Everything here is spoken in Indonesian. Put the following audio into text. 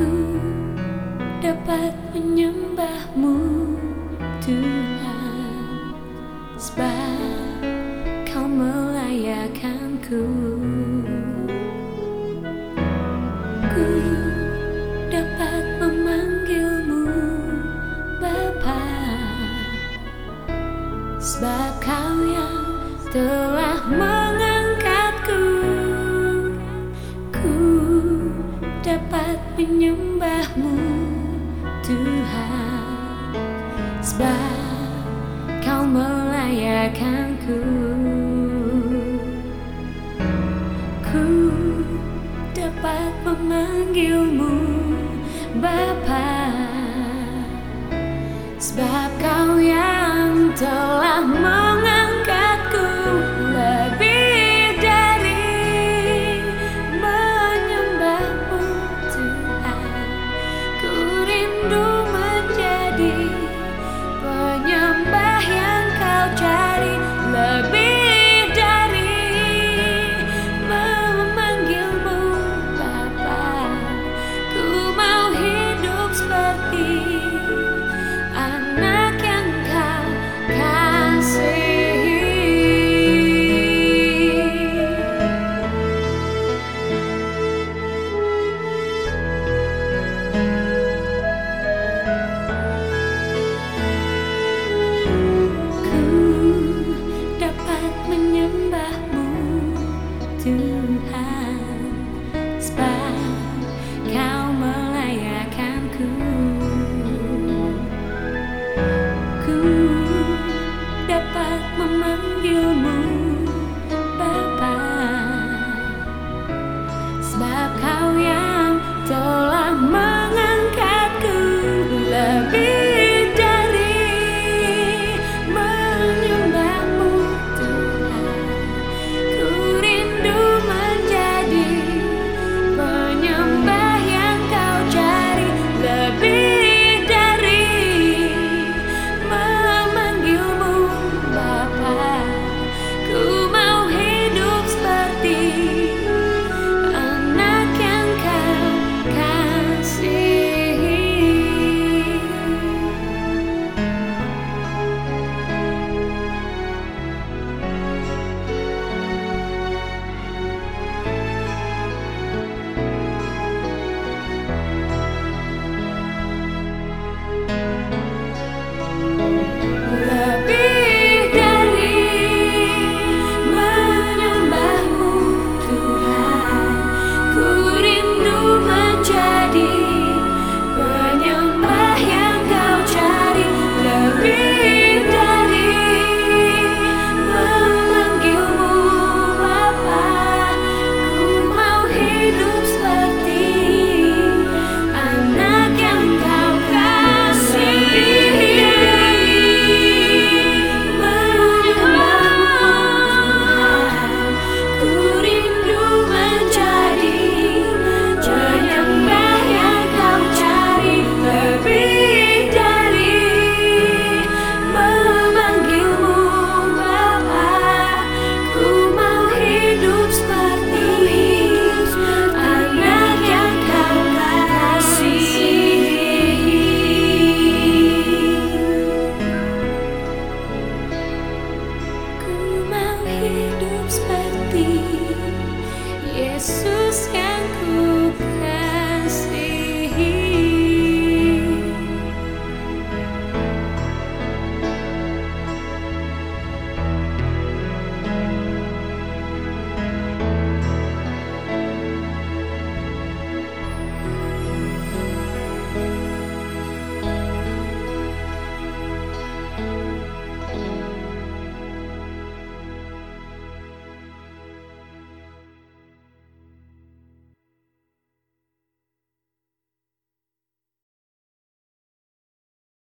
Ku dapat menyembahmu Tuhan. Sebab kau melayakanku. Ku dapat melayakanku. Ku dapat memanggilmu